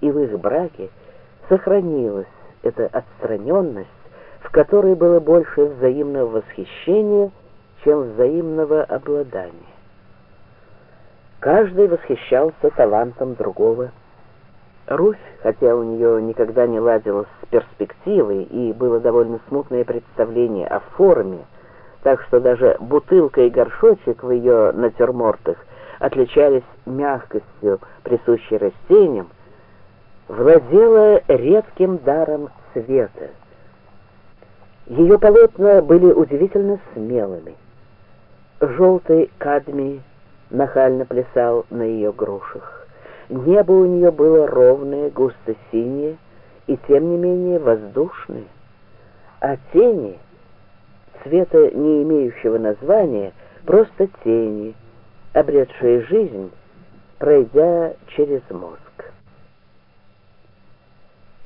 и в их браке сохранилась эта отстраненность, в которой было больше взаимного восхищения, чем взаимного обладания. Каждый восхищался талантом другого. Русь, хотя у нее никогда не ладилось с перспективой и было довольно смутное представление о форме, так что даже бутылка и горшочек в ее натюрмортах отличались мягкостью, присущей растениям, владела редким даром цвета. Ее полотна были удивительно смелыми. Желтый кадмий нахально плясал на ее грушах. Небо у нее было ровное, густо-синее и, тем не менее, воздушное. А тени, цвета не имеющего названия, просто тени, обретшие жизнь, пройдя через мозг.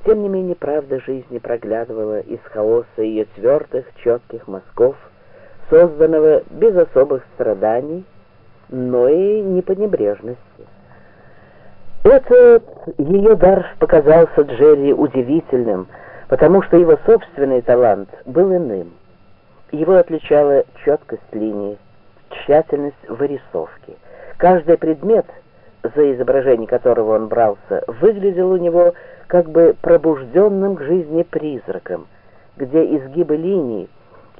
Тем не менее, правда жизни проглядывала из хаоса ее твердых, четких мазков, созданного без особых страданий, но и не по небрежности. Этот ее дар показался Джерри удивительным, потому что его собственный талант был иным. Его отличала четкость линии, тщательность вырисовки. Каждый предмет, за изображение которого он брался, выглядел у него как бы пробужденным к жизни призраком, где изгибы линий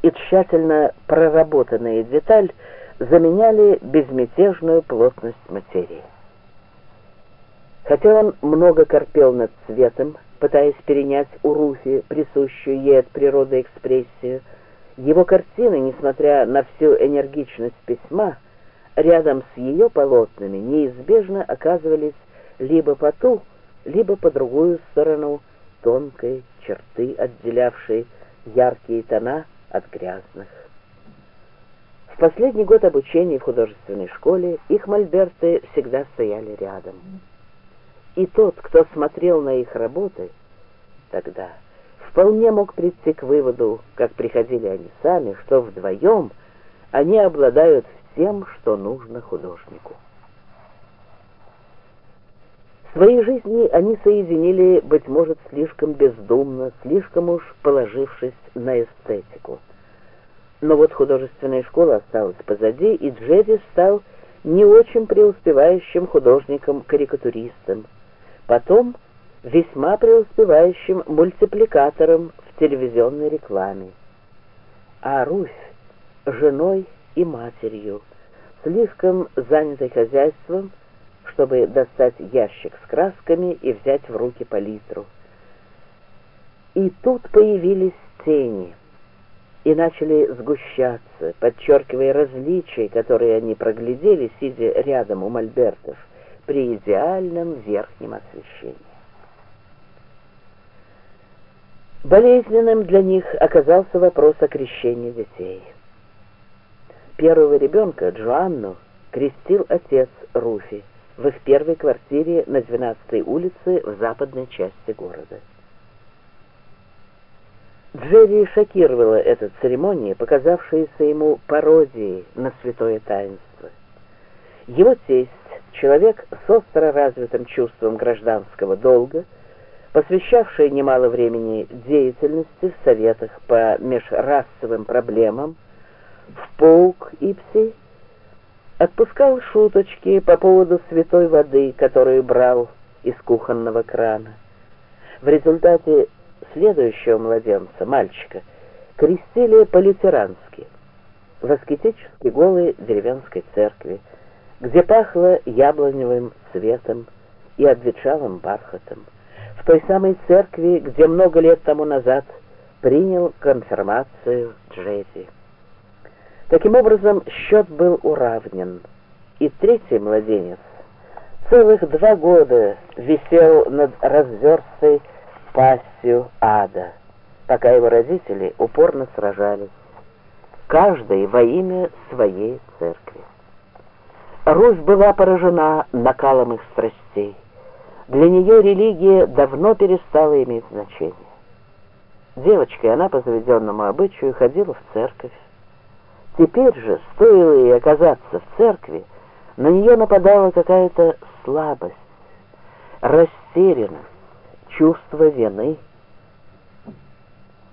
и тщательно проработанная деталь заменяли безмятежную плотность материи. Хотя он много корпел над цветом, пытаясь перенять у Руфи присущую ей от природы экспрессию, его картины, несмотря на всю энергичность письма, рядом с ее полотнами неизбежно оказывались либо по ту, либо по другую сторону тонкой черты, отделявшей яркие тона от грязных. В последний год обучения в художественной школе их мольберты всегда стояли рядом. И тот, кто смотрел на их работы тогда, вполне мог прийти к выводу, как приходили они сами, что вдвоем они обладают всем, что нужно художнику. В своей жизни они соединили, быть может, слишком бездумно, слишком уж положившись на эстетику. Но вот художественная школа осталась позади, и Джерри стал не очень преуспевающим художником-карикатуристом. Потом весьма преуспевающим мультипликатором в телевизионной рекламе. А Русь — женой и матерью, слишком занятой хозяйством, чтобы достать ящик с красками и взять в руки палитру. И тут появились тени и начали сгущаться, подчеркивая различия, которые они проглядели, сидя рядом у мольбертов, при идеальном верхнем освещении. Болезненным для них оказался вопрос о крещении детей. Первого ребенка, Джоанну, крестил отец Руфи в их первой квартире на 12-й улице в западной части города. Джерри шокировала эта церемония, показавшаяся ему пародией на святое таинство. Его тесть, человек с остро развитым чувством гражданского долга, посвящавший немало времени деятельности в советах по межрасовым проблемам, в полк Ипси, отпускал шуточки по поводу святой воды, которую брал из кухонного крана. В результате следующего младенца, мальчика, крестили по-лютерански, в аскетически голой деревенской церкви, где пахло яблоневым цветом и обветшалым бархатом, в той самой церкви, где много лет тому назад принял конфирмацию Джези. Таким образом, счет был уравнен, и третий младенец целых два года висел над разверстой пастью ада, пока его родители упорно сражались, каждый во имя своей церкви. Русь была поражена накалом их страстей. Для нее религия давно перестала иметь значение. Девочкой она по заведенному обычаю ходила в церковь, Теперь же, стоило ей оказаться в церкви, на нее нападала какая-то слабость. растерянность, чувство вины —